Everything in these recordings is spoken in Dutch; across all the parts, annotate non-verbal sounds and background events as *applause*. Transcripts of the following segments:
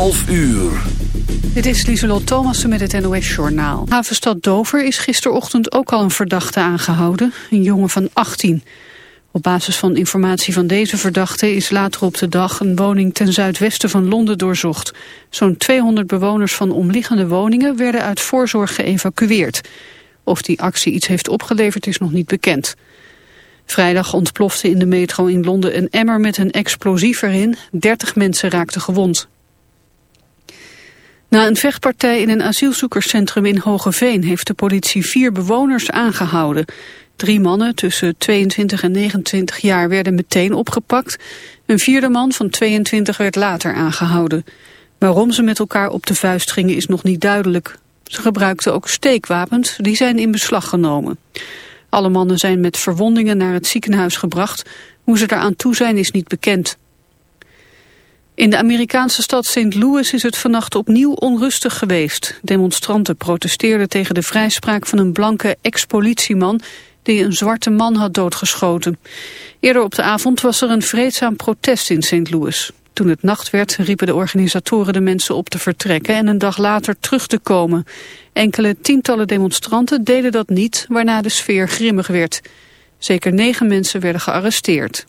11 uur. Dit is Lieselot Thomassen met het NOS-journaal. Havenstad Dover is gisterochtend ook al een verdachte aangehouden, een jongen van 18. Op basis van informatie van deze verdachte is later op de dag een woning ten zuidwesten van Londen doorzocht. Zo'n 200 bewoners van omliggende woningen werden uit voorzorg geëvacueerd. Of die actie iets heeft opgeleverd is nog niet bekend. Vrijdag ontplofte in de metro in Londen een emmer met een explosief erin. 30 mensen raakten gewond. Na een vechtpartij in een asielzoekerscentrum in Hogeveen heeft de politie vier bewoners aangehouden. Drie mannen tussen 22 en 29 jaar werden meteen opgepakt. Een vierde man van 22 werd later aangehouden. Waarom ze met elkaar op de vuist gingen is nog niet duidelijk. Ze gebruikten ook steekwapens, die zijn in beslag genomen. Alle mannen zijn met verwondingen naar het ziekenhuis gebracht. Hoe ze eraan toe zijn is niet bekend. In de Amerikaanse stad St. Louis is het vannacht opnieuw onrustig geweest. Demonstranten protesteerden tegen de vrijspraak van een blanke ex-politieman die een zwarte man had doodgeschoten. Eerder op de avond was er een vreedzaam protest in St. Louis. Toen het nacht werd riepen de organisatoren de mensen op te vertrekken en een dag later terug te komen. Enkele tientallen demonstranten deden dat niet, waarna de sfeer grimmig werd. Zeker negen mensen werden gearresteerd.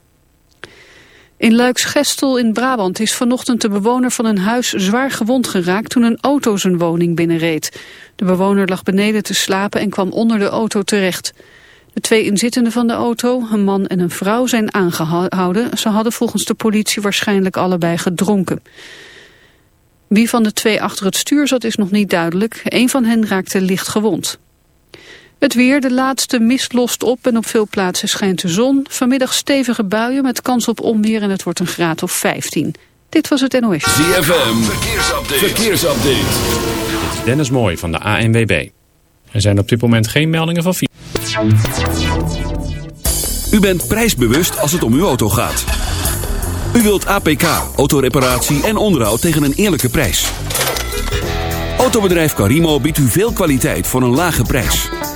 In Luiksgestel in Brabant is vanochtend de bewoner van een huis zwaar gewond geraakt toen een auto zijn woning binnenreed. De bewoner lag beneden te slapen en kwam onder de auto terecht. De twee inzittenden van de auto, een man en een vrouw, zijn aangehouden. Ze hadden volgens de politie waarschijnlijk allebei gedronken. Wie van de twee achter het stuur zat is nog niet duidelijk. Een van hen raakte licht gewond. Het weer, de laatste mist lost op en op veel plaatsen schijnt de zon. Vanmiddag stevige buien met kans op onweer en het wordt een graad of 15. Dit was het NOS. ZFM, verkeersupdate. verkeersupdate. Dit is Dennis Mooi van de ANWB. Er zijn op dit moment geen meldingen van... U bent prijsbewust als het om uw auto gaat. U wilt APK, autoreparatie en onderhoud tegen een eerlijke prijs. Autobedrijf Carimo biedt u veel kwaliteit voor een lage prijs.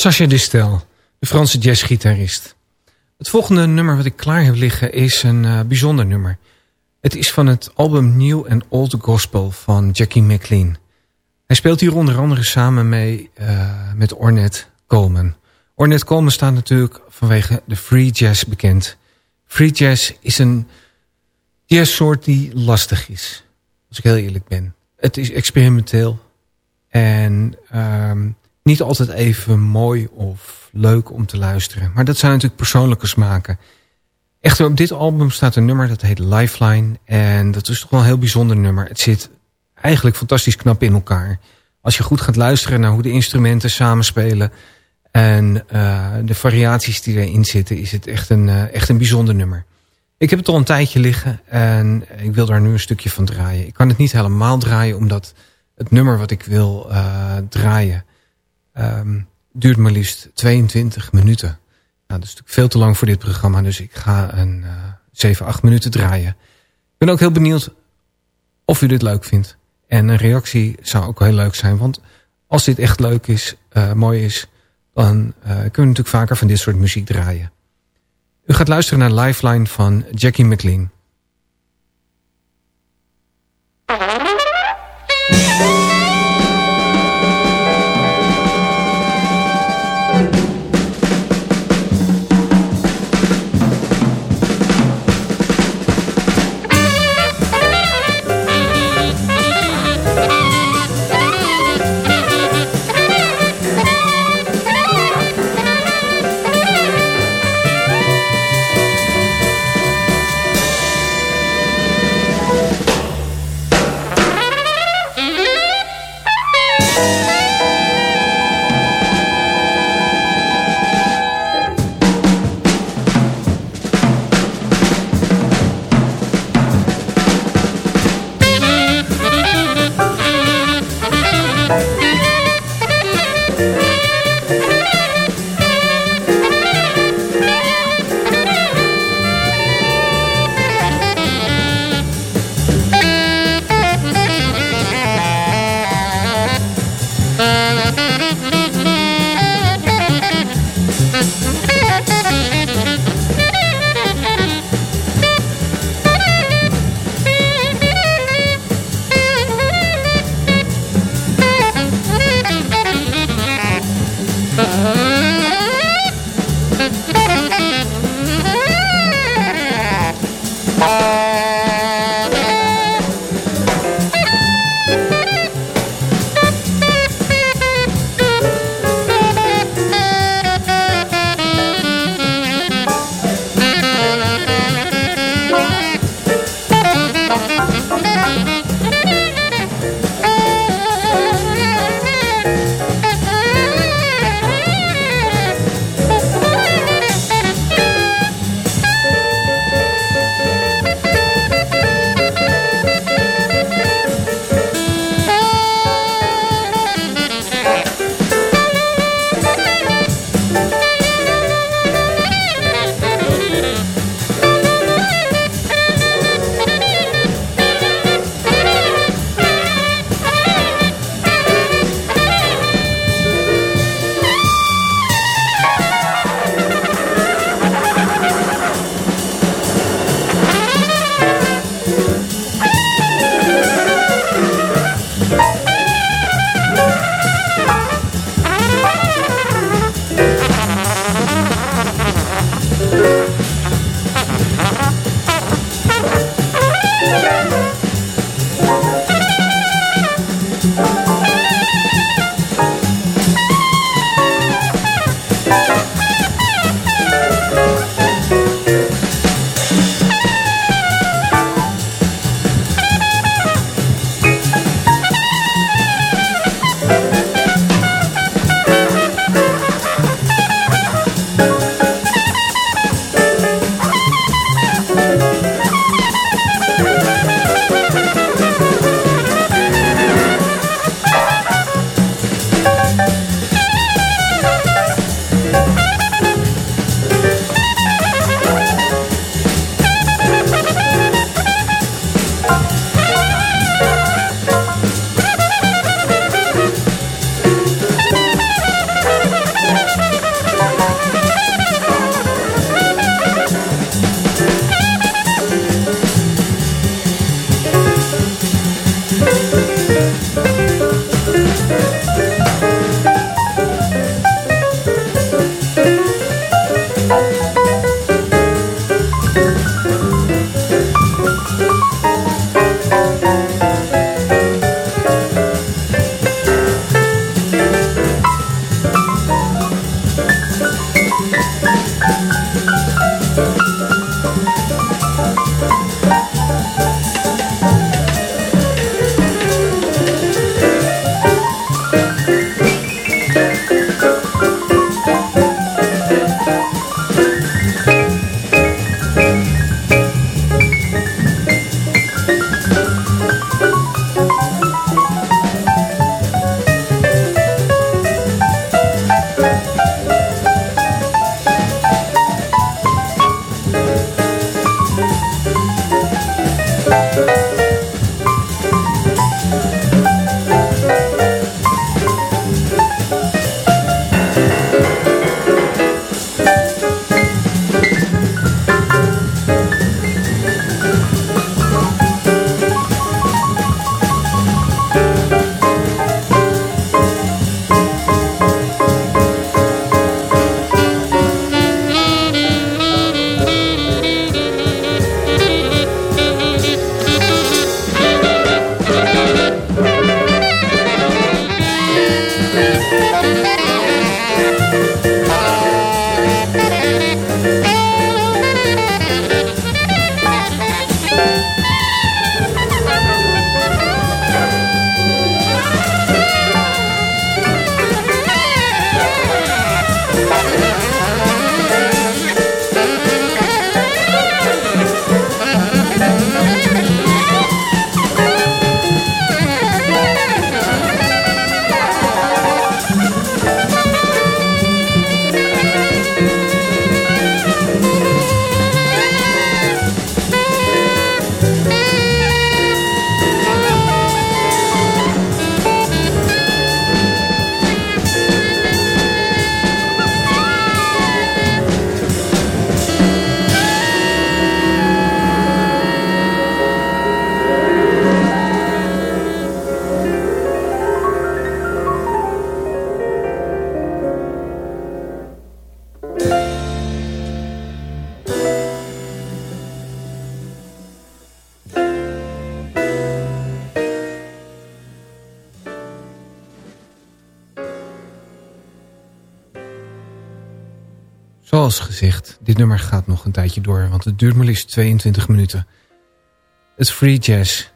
Sacha Distel, de Franse jazzgitarist. Het volgende nummer wat ik klaar heb liggen is een uh, bijzonder nummer. Het is van het album New and Old Gospel van Jackie McLean. Hij speelt hier onder andere samen mee uh, met Ornette Coleman. Ornette Coleman staat natuurlijk vanwege de free jazz bekend. Free jazz is een jazzsoort die lastig is. Als ik heel eerlijk ben. Het is experimenteel. En um, niet altijd even mooi of leuk om te luisteren. Maar dat zijn natuurlijk persoonlijke smaken. Echter, op dit album staat een nummer dat heet Lifeline. En dat is toch wel een heel bijzonder nummer. Het zit eigenlijk fantastisch knap in elkaar. Als je goed gaat luisteren naar hoe de instrumenten samenspelen... en uh, de variaties die erin zitten... is het echt een, uh, echt een bijzonder nummer. Ik heb het al een tijdje liggen en ik wil daar nu een stukje van draaien. Ik kan het niet helemaal draaien omdat het nummer wat ik wil uh, draaien... Um, duurt maar liefst 22 minuten. Nou, dat is natuurlijk veel te lang voor dit programma, dus ik ga een uh, 7, 8 minuten draaien. Ik ben ook heel benieuwd of u dit leuk vindt. En een reactie zou ook heel leuk zijn, want als dit echt leuk is, uh, mooi is... dan uh, kunnen we natuurlijk vaker van dit soort muziek draaien. U gaat luisteren naar Lifeline van Jackie McLean. *laughs* Uh-huh. *laughs* door, want het duurt maar liefst 22 minuten. Het Free Jazz,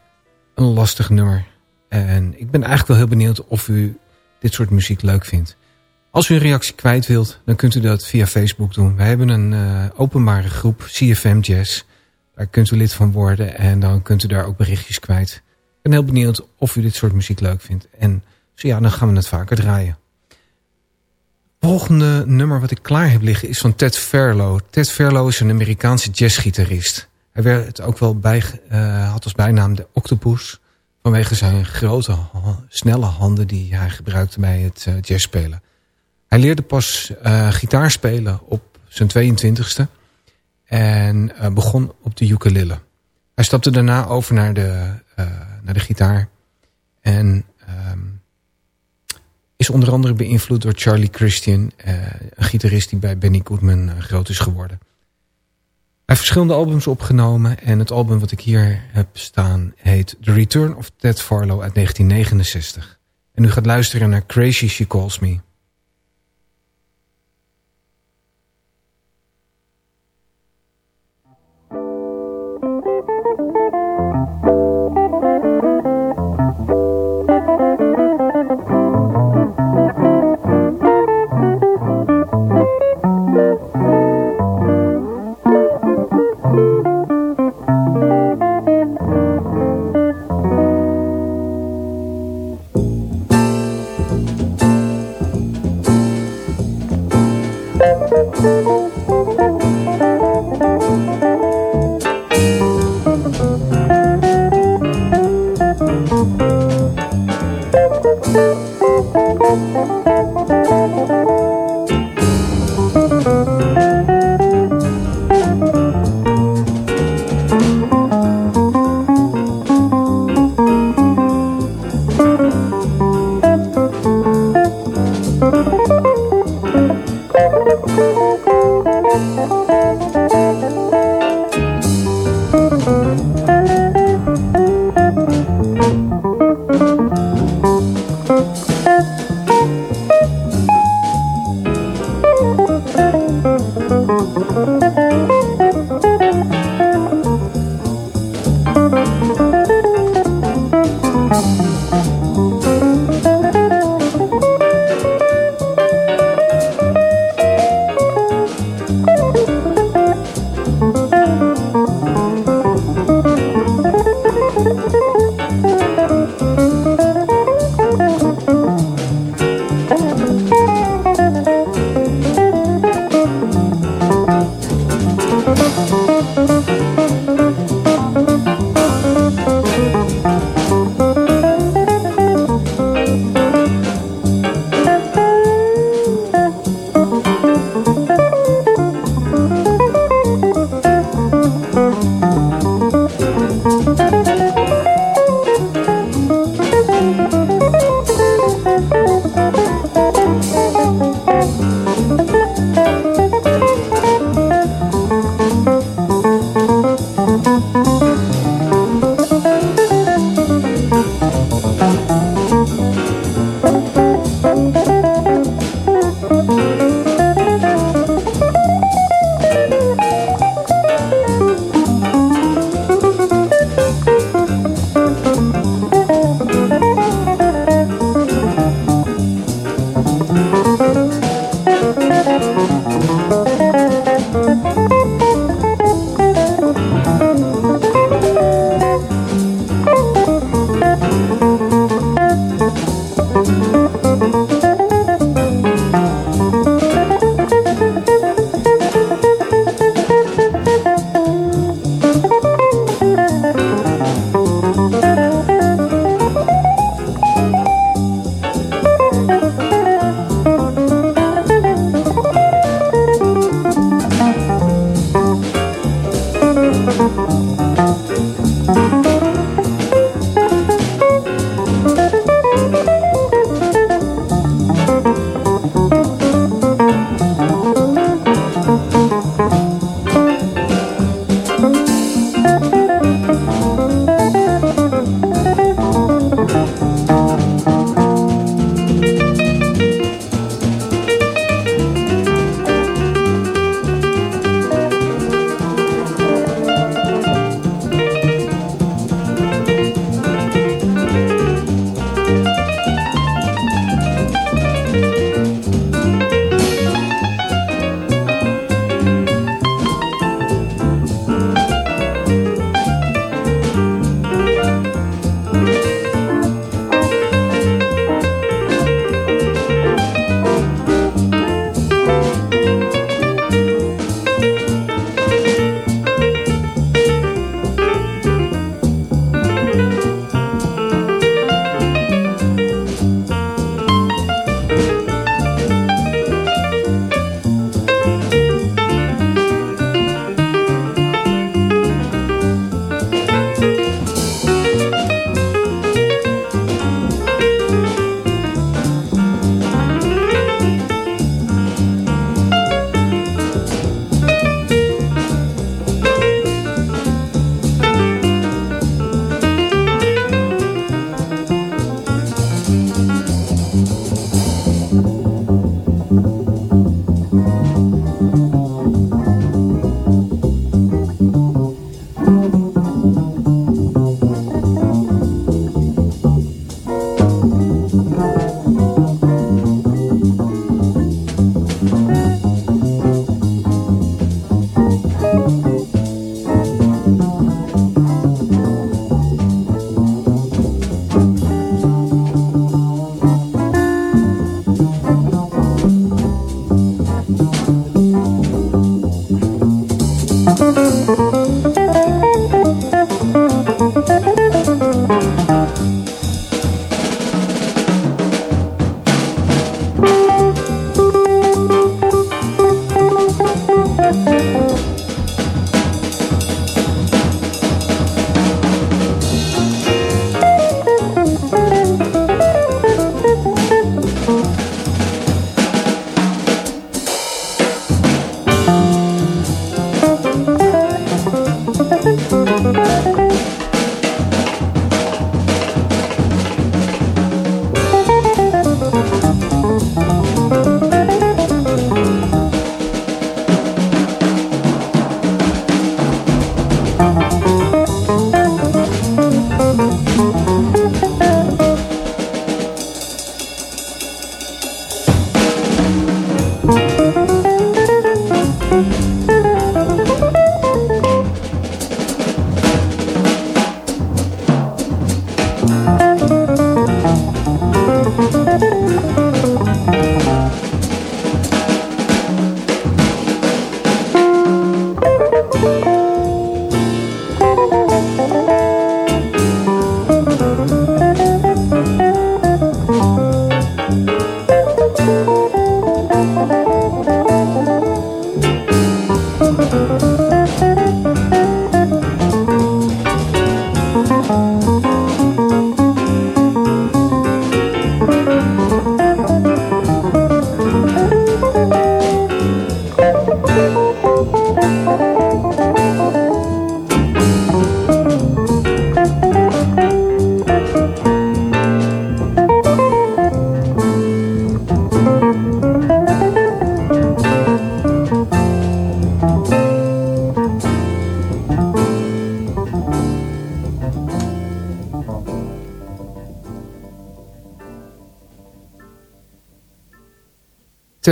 een lastig nummer. En ik ben eigenlijk wel heel benieuwd of u dit soort muziek leuk vindt. Als u een reactie kwijt wilt, dan kunt u dat via Facebook doen. Wij hebben een uh, openbare groep, CFM Jazz. Daar kunt u lid van worden en dan kunt u daar ook berichtjes kwijt. Ik ben heel benieuwd of u dit soort muziek leuk vindt. En zo ja, dan gaan we het vaker draaien. Volgende nummer wat ik klaar heb liggen is van Ted Fairlow. Ted Fairlow is een Amerikaanse jazzgitarist. Hij werd ook wel bij, uh, had als bijnaam de Octopus... vanwege zijn grote, snelle handen die hij gebruikte bij het uh, jazzspelen. Hij leerde pas uh, gitaar spelen op zijn 22e en begon op de ukulele. Hij stapte daarna over naar de, naar de gitaar en is onder andere beïnvloed door Charlie Christian, een gitarist die bij Benny Goodman groot is geworden. Hij heeft verschillende albums opgenomen en het album wat ik hier heb staan heet The Return of Ted Farlow uit 1969. En u gaat luisteren naar Crazy She Calls Me.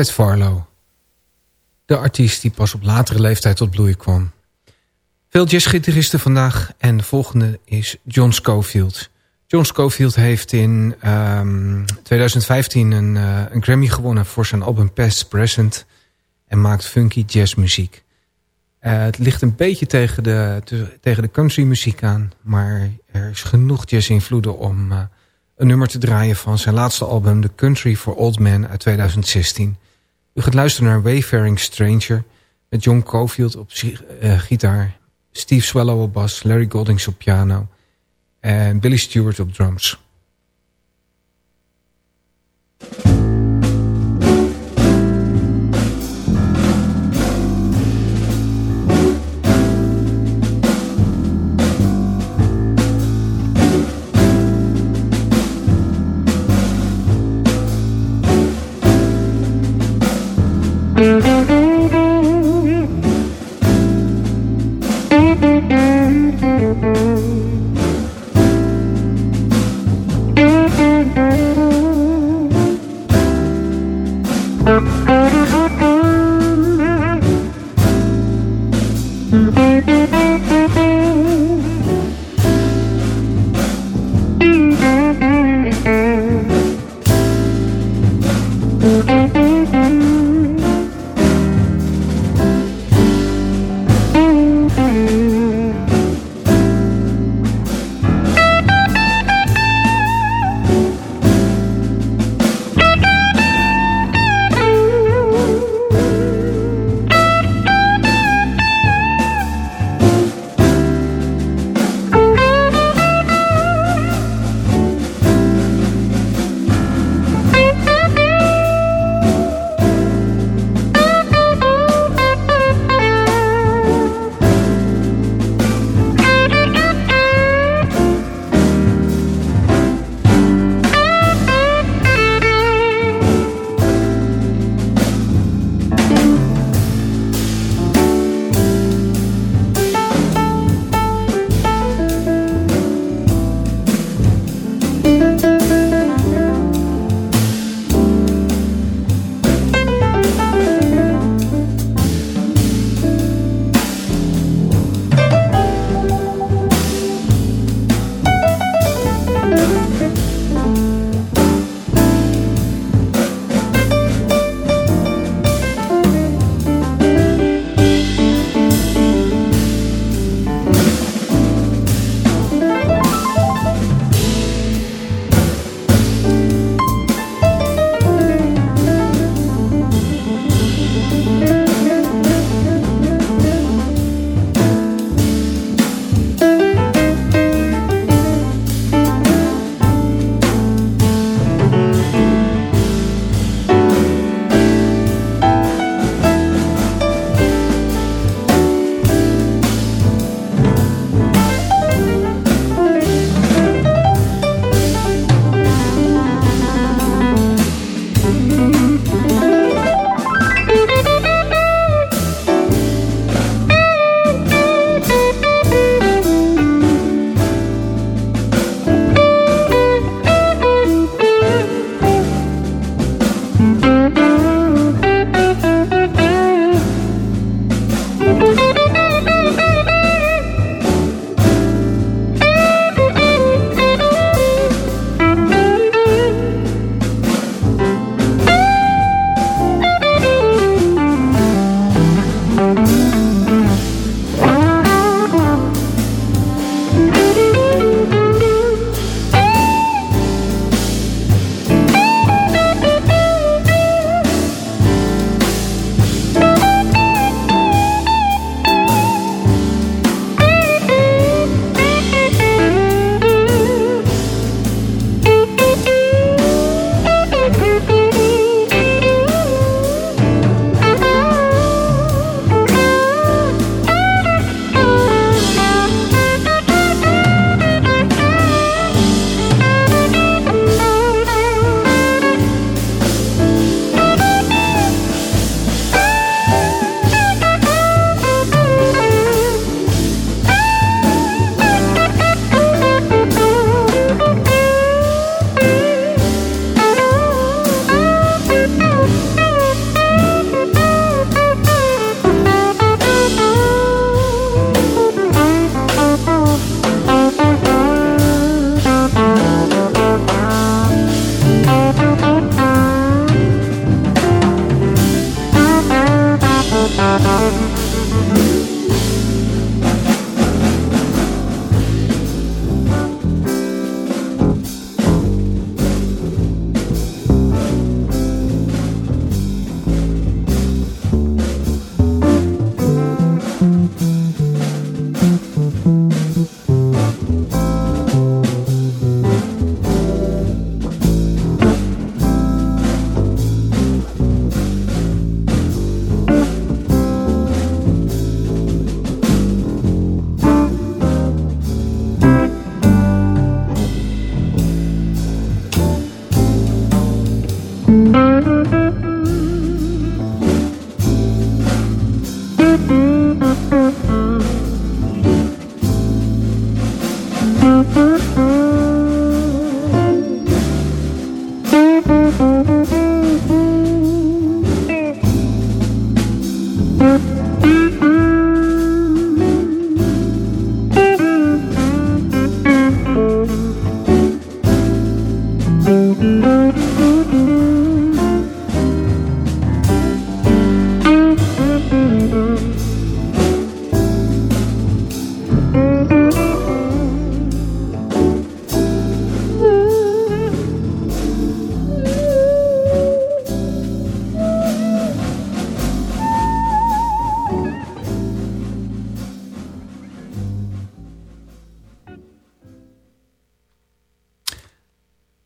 Ted Farlow. De artiest die pas op latere leeftijd tot bloei kwam. Veel jazzgitaristen vandaag en de volgende is John Scofield. John Scofield heeft in 2015 een, uh, een, Grammy gewonnen voor zijn album Past Present en maakt funky jazzmuziek. Uh, het ligt een beetje tegen de, te, tegen de country muziek aan, maar er is genoeg jazz-invloeden om uh, een nummer te draaien van zijn laatste album The Country for Old Men uit 2016. U gaat luisteren naar Wayfaring Stranger met John Cofield op uh, gitaar, Steve Swallow op bas, Larry Goldings op piano en Billy Stewart op drums.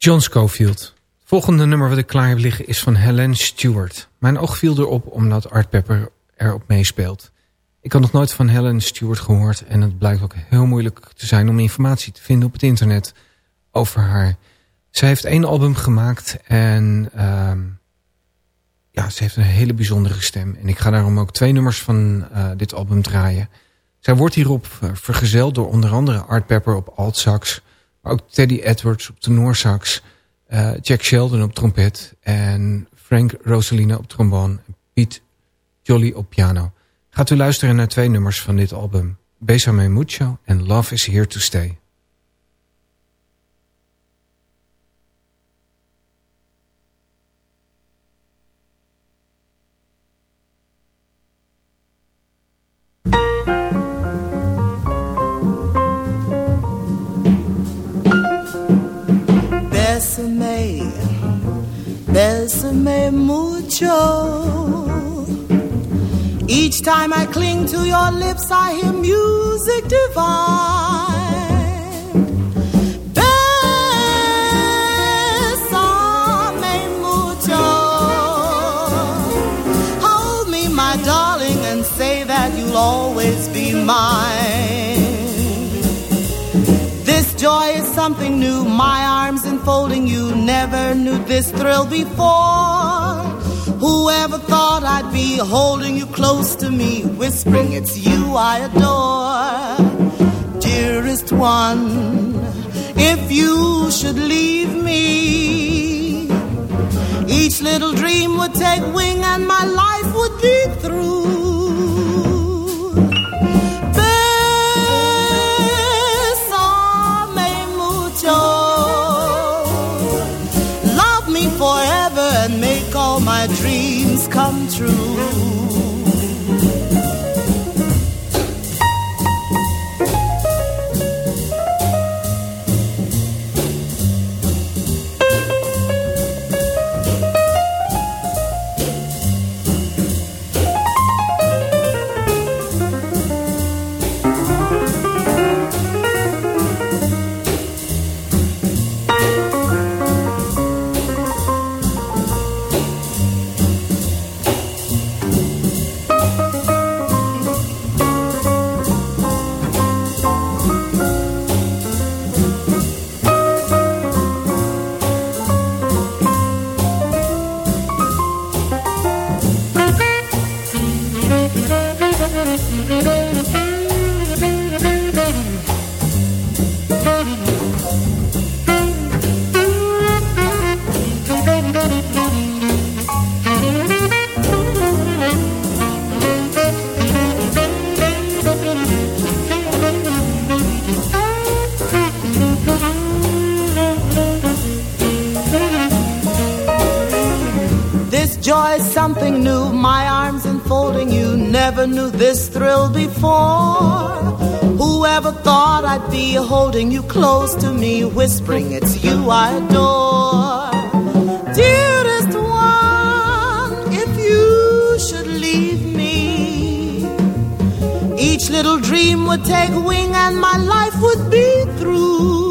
John Schofield. Volgende nummer wat ik klaar heb liggen is van Helen Stewart. Mijn oog viel erop omdat Art Pepper erop meespeelt. Ik had nog nooit van Helen Stewart gehoord... en het blijkt ook heel moeilijk te zijn om informatie te vinden op het internet over haar. Zij heeft één album gemaakt en uh, ja, ze heeft een hele bijzondere stem. En ik ga daarom ook twee nummers van uh, dit album draaien. Zij wordt hierop vergezeld door onder andere Art Pepper op alt sax... ook Teddy Edwards op tenorsax... Uh, Jack Sheldon op trompet en Frank Rosalina op trombone... Piet Jolly op piano. Gaat u luisteren naar twee nummers van dit album. Besame Mucho en Love is Here to Stay. Besame mucho each time I cling to your lips, I hear music divine. Besame mucho. Hold me, my darling, and say that you'll always be mine. Something new. My arms enfolding you never knew this thrill before. Whoever thought I'd be holding you close to me, whispering it's you I adore. Dearest one, if you should leave me, each little dream would take wing and my life would be through. Knew this thrill before. Whoever thought I'd be holding you close to me, whispering it's you I adore. Dearest one, if you should leave me, each little dream would take wing and my life would be through.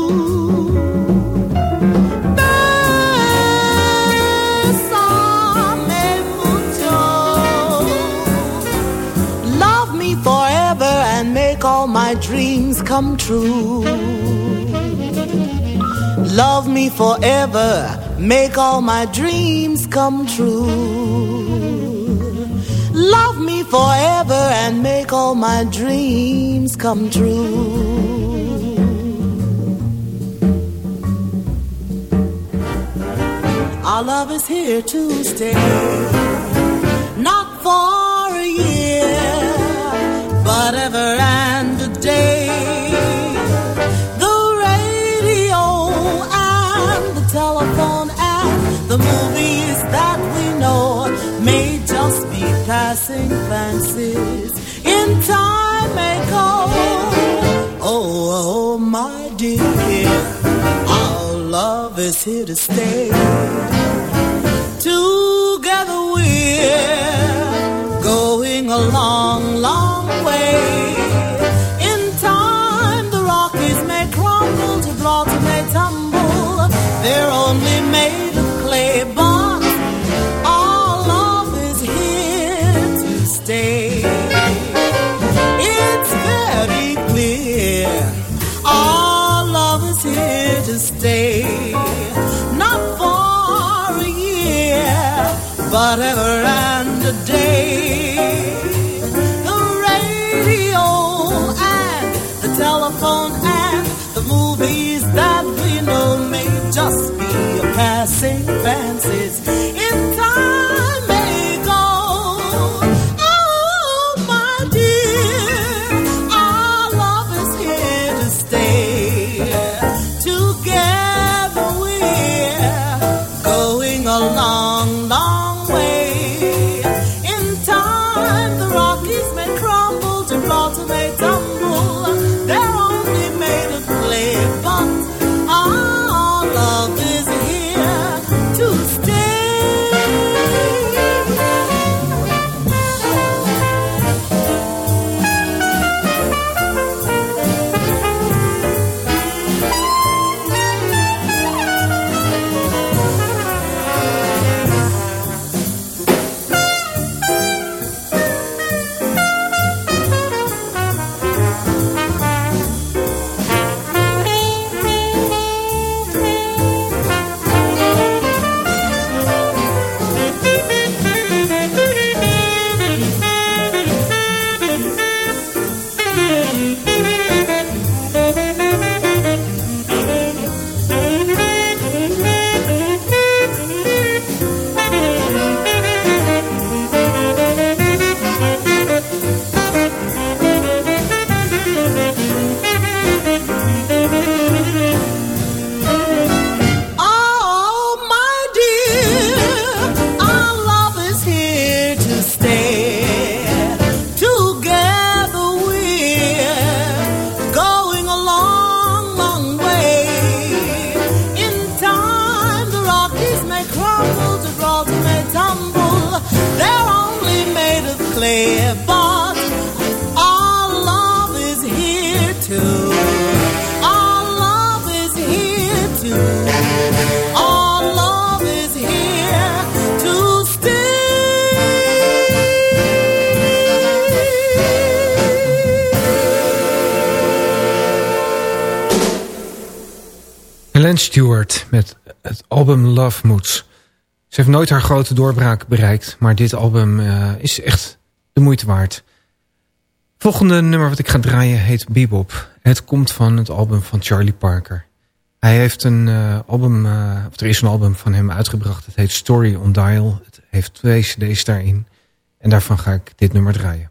Dreams come true. Love me forever, make all my dreams come true. Love me forever and make all my dreams come true. Our love is here to stay, not for a year, but ever and day. The radio and the telephone and the movies that we know may just be passing fancies. In time may go. Oh, oh, my dear, our love is here to stay. Together we're going a long, long way. only made of clay, but all is here to stay. It's very clear, all love is here to stay. Not for a year, but ever after. Met het album Love Moods. Ze heeft nooit haar grote doorbraak bereikt, maar dit album eh, is echt de moeite waard. Volgende nummer wat ik ga draaien heet Bebop. Het komt van het album van Charlie Parker. Hij heeft een eh, album, eh, of er is een album van hem uitgebracht. Het heet Story on Dial. Het heeft twee cd's daarin. En daarvan ga ik dit nummer draaien.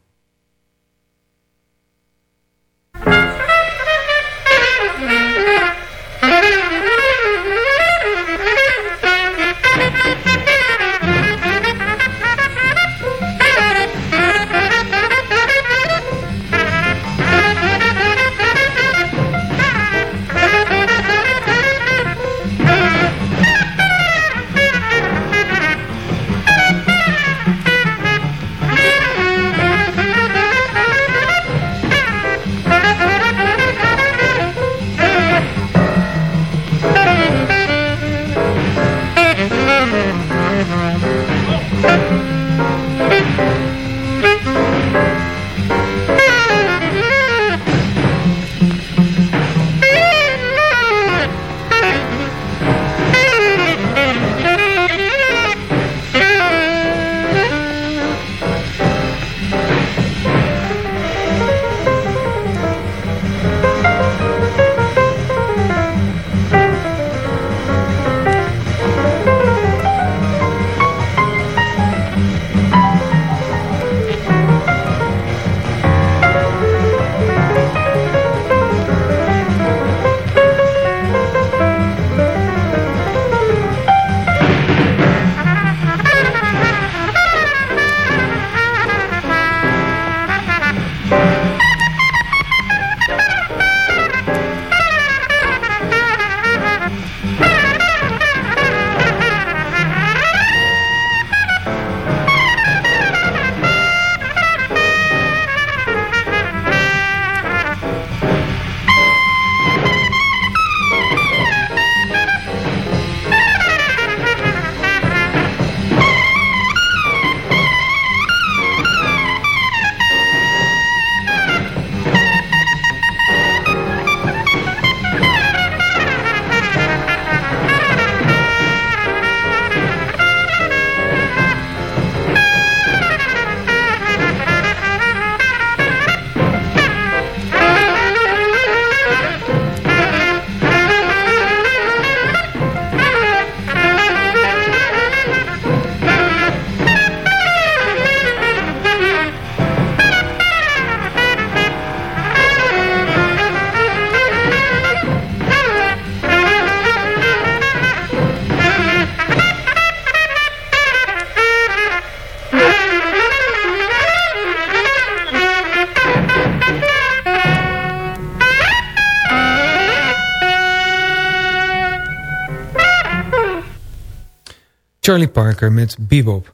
Charlie Parker met Bebop.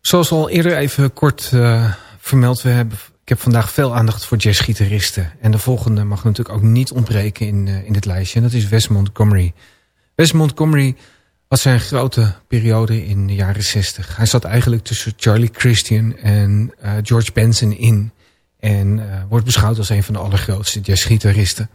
Zoals al eerder even kort uh, vermeld, we hebben, ik heb vandaag veel aandacht voor jazzgitaristen. En de volgende mag natuurlijk ook niet ontbreken in, uh, in dit lijstje. En dat is Wes Montgomery. Wes Montgomery had zijn grote periode in de jaren 60. Hij zat eigenlijk tussen Charlie Christian en uh, George Benson in. En wordt beschouwd als een van de allergrootste jazzgitaristen.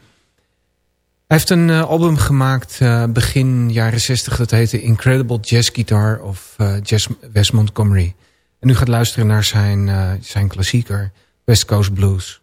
Hij heeft een uh, album gemaakt uh, begin jaren 60. Dat heette Incredible Jazz Guitar of uh, Jazz Wes Montgomery. En u gaat luisteren naar zijn, zijn klassieker West Coast Blues.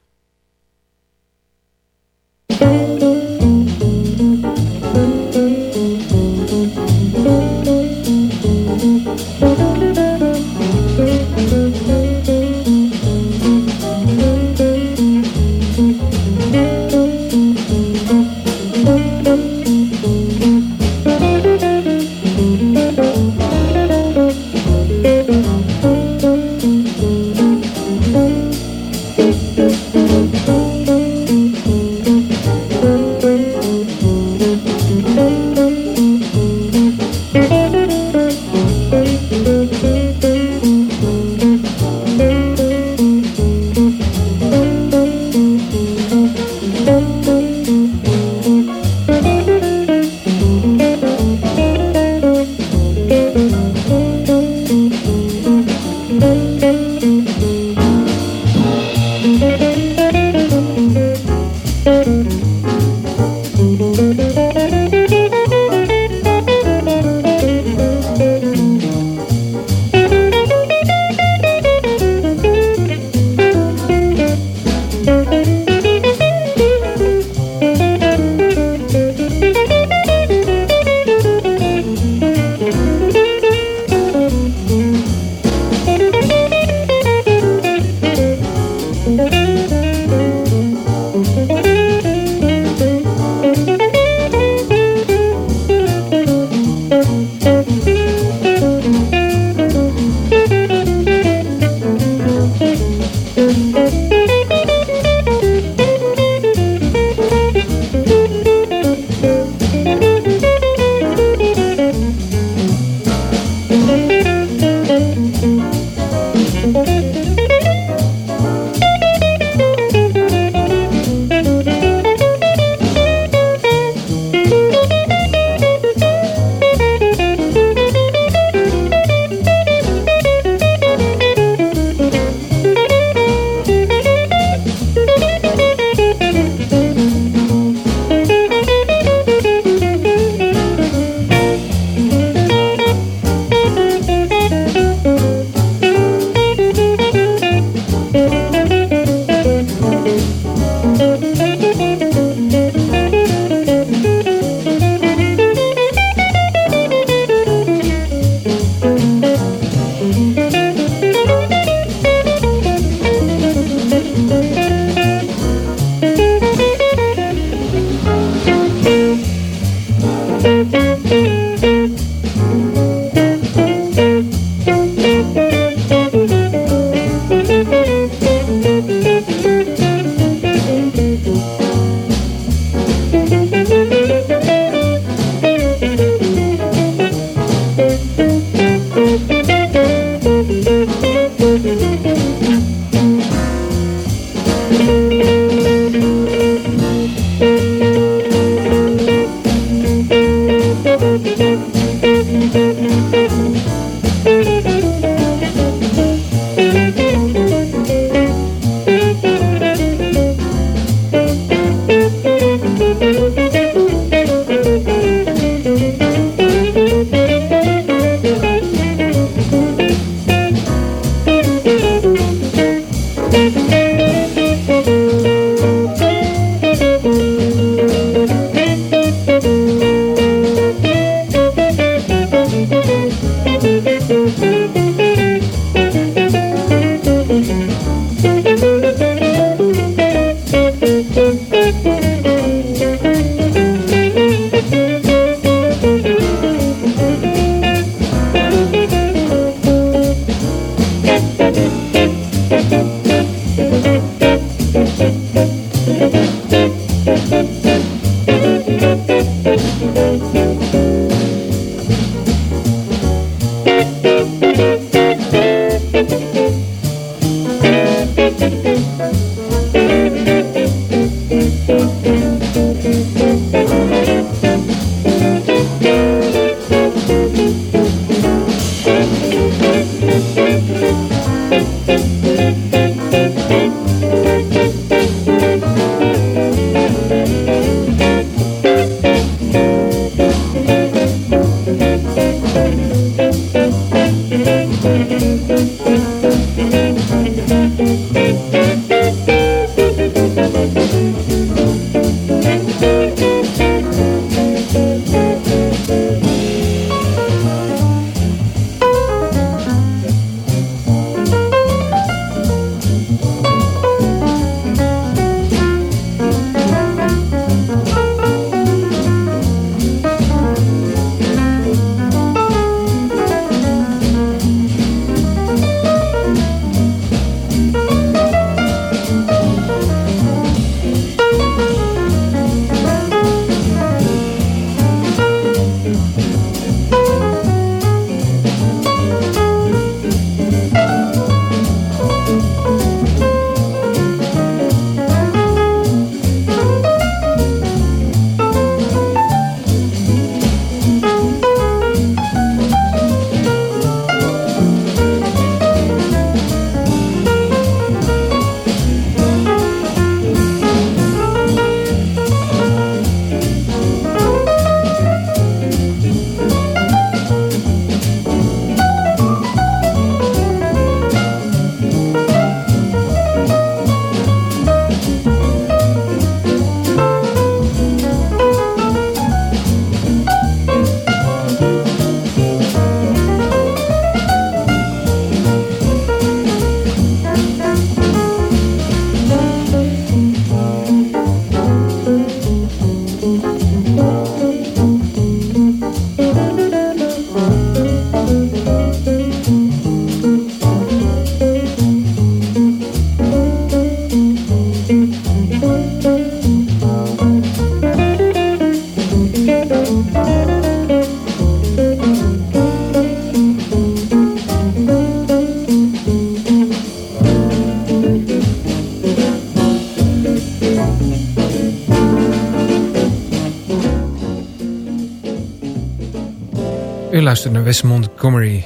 U luistert naar Wes Montgomery.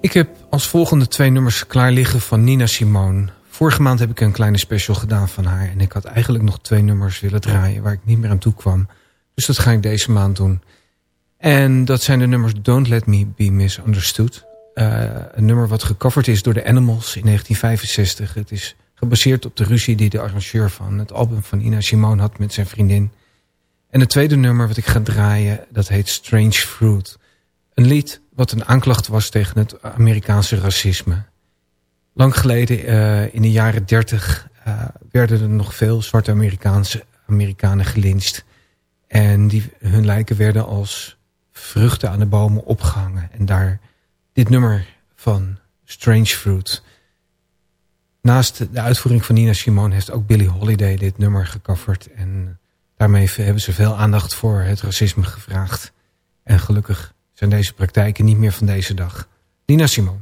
Ik heb als volgende twee nummers klaar liggen van Nina Simone. Vorige maand heb ik een kleine special gedaan van haar. En ik had eigenlijk nog twee nummers willen draaien waar ik niet meer aan toe kwam. Dus dat ga ik deze maand doen. En dat zijn de nummers Don't Let Me Be Misunderstood. Uh, een nummer wat gecoverd is door de Animals in 1965. Het is gebaseerd op de ruzie die de arrangeur van het album van Nina Simone had met zijn vriendin. En het tweede nummer wat ik ga draaien, dat heet Strange Fruit. Een lied wat een aanklacht was tegen het Amerikaanse racisme. Lang geleden, uh, in de jaren dertig, uh, werden er nog veel zwarte Amerikaanse Amerikanen gelincht. En die, hun lijken werden als vruchten aan de bomen opgehangen. En daar dit nummer van Strange Fruit. Naast de uitvoering van Nina Simone heeft ook Billie Holiday dit nummer gecoverd. En daarmee hebben ze veel aandacht voor het racisme gevraagd. En gelukkig zijn deze praktijken niet meer van deze dag. Nina Simone.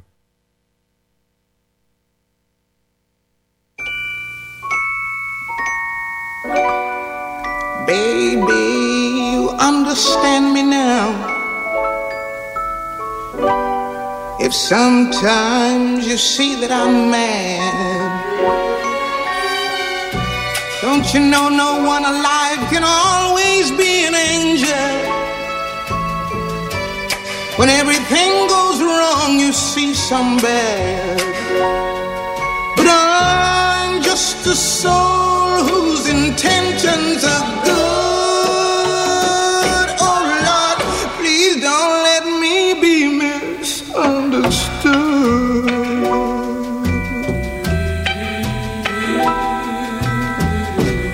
Baby, you understand me now. If sometimes you see that I'm mad, don't you know no one alive can always be When everything goes wrong, you see some bad. But I'm just a soul whose intentions are good. Oh Lord, please don't let me be misunderstood.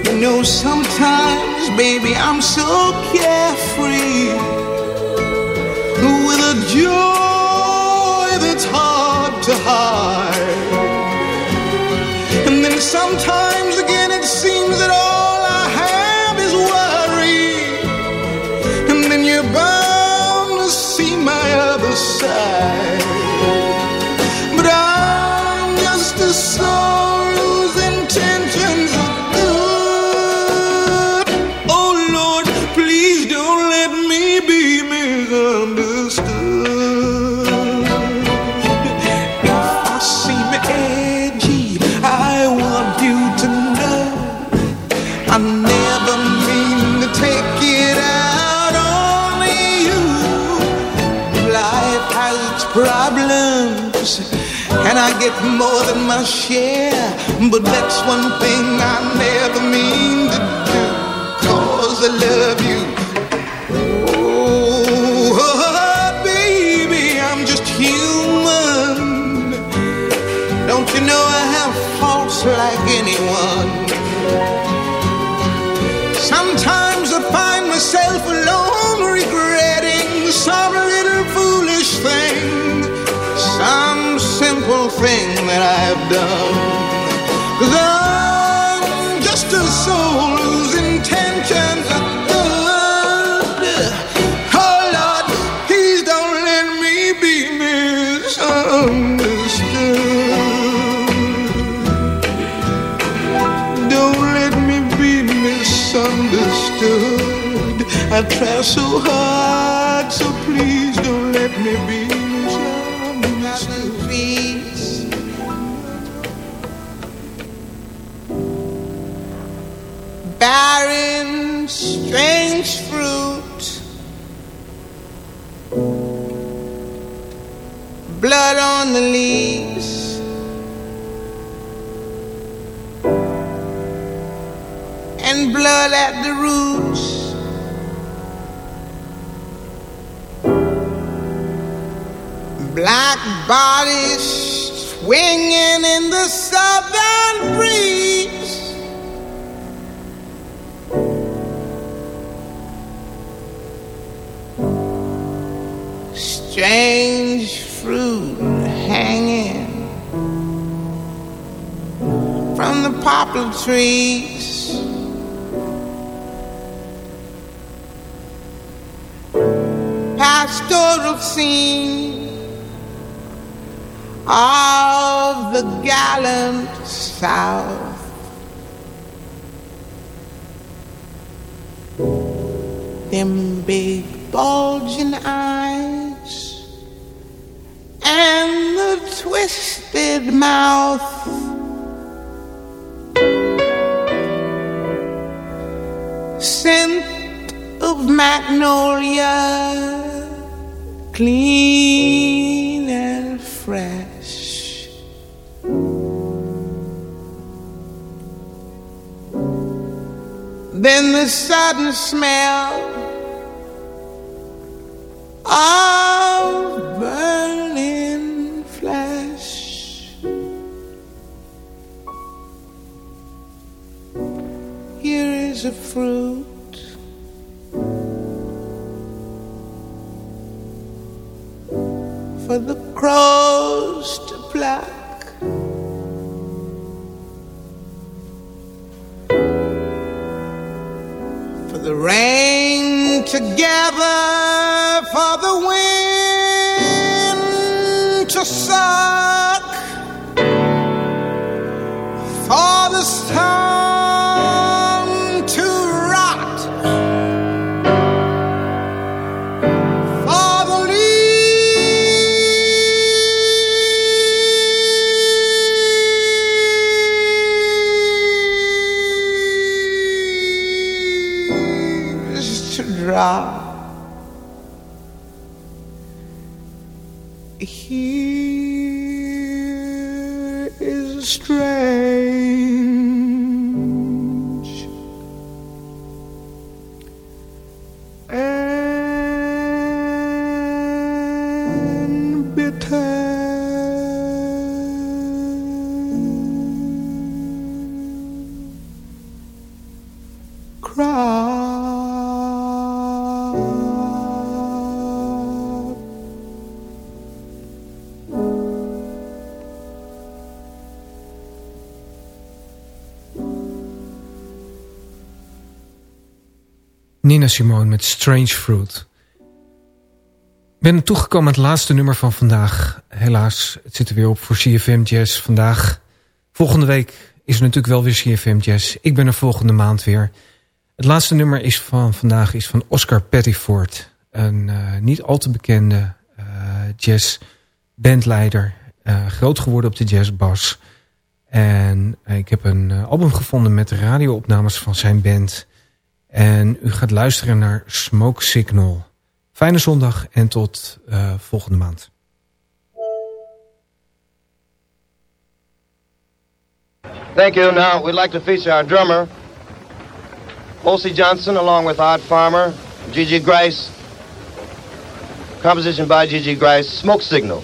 You know, sometimes, baby, I'm so carefree get more than my share. But that's one thing I never mean to do, cause I love you. Oh, baby, I'm just human. Don't you know I have faults like anyone? Sometimes I find myself alone I've. Cause I'm just a soul whose intentions are good. Oh Lord, please don't let me be misunderstood. Don't let me be misunderstood. I try so hard, so please don't let me be Barren, strange fruit. Blood on the leaves. And blood at the roots. Black bodies swinging in the southern breeze. Strange fruit hanging from the poplar trees. Pastoral scene of the gallant South. Them big bulging eyes and the twisted mouth. Scent of magnolia, clean and fresh. Then the sudden smell of A fruit. For the crows to pluck. For the rain to gather, Nina Simone met Strange Fruit. Ik ben toegekomen aan het laatste nummer van vandaag. Helaas, het zit er weer op voor CFM Jazz vandaag. Volgende week is er natuurlijk wel weer CFM Jazz. Ik ben er volgende maand weer. Het laatste nummer is van vandaag is van Oscar Pettiford. Een eh, niet al te bekende eh jazzbandleider. eh, groot geworden op de jazzbas. En ik heb een album gevonden met radioopnames van zijn band... En u gaat luisteren naar Smoke Signal. Fijne zondag en tot eh, volgende maand. Thank you. Now, we'd like to feature our drummer, O.C. Johnson, along with Art Farmer, Gigi Grice. Composition by Gigi Grice, Smoke Signal.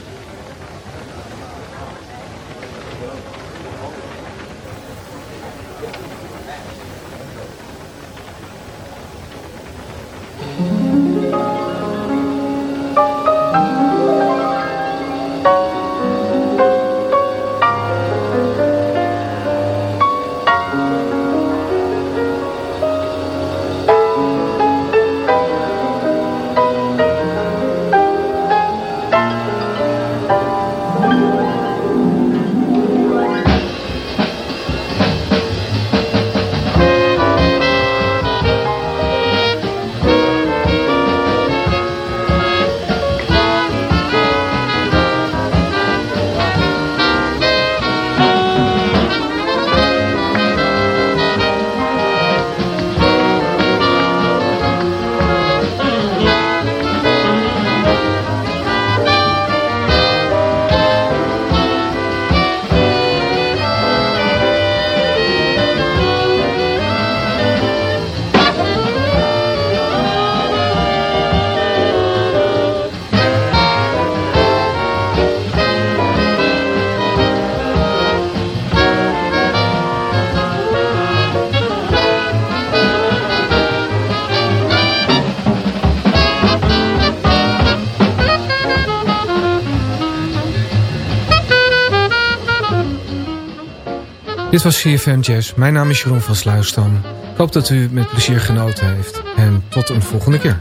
Dit was CFM Jazz. Mijn naam is Jeroen van Sluisdam. Ik hoop dat u met plezier genoten heeft. En tot een volgende keer.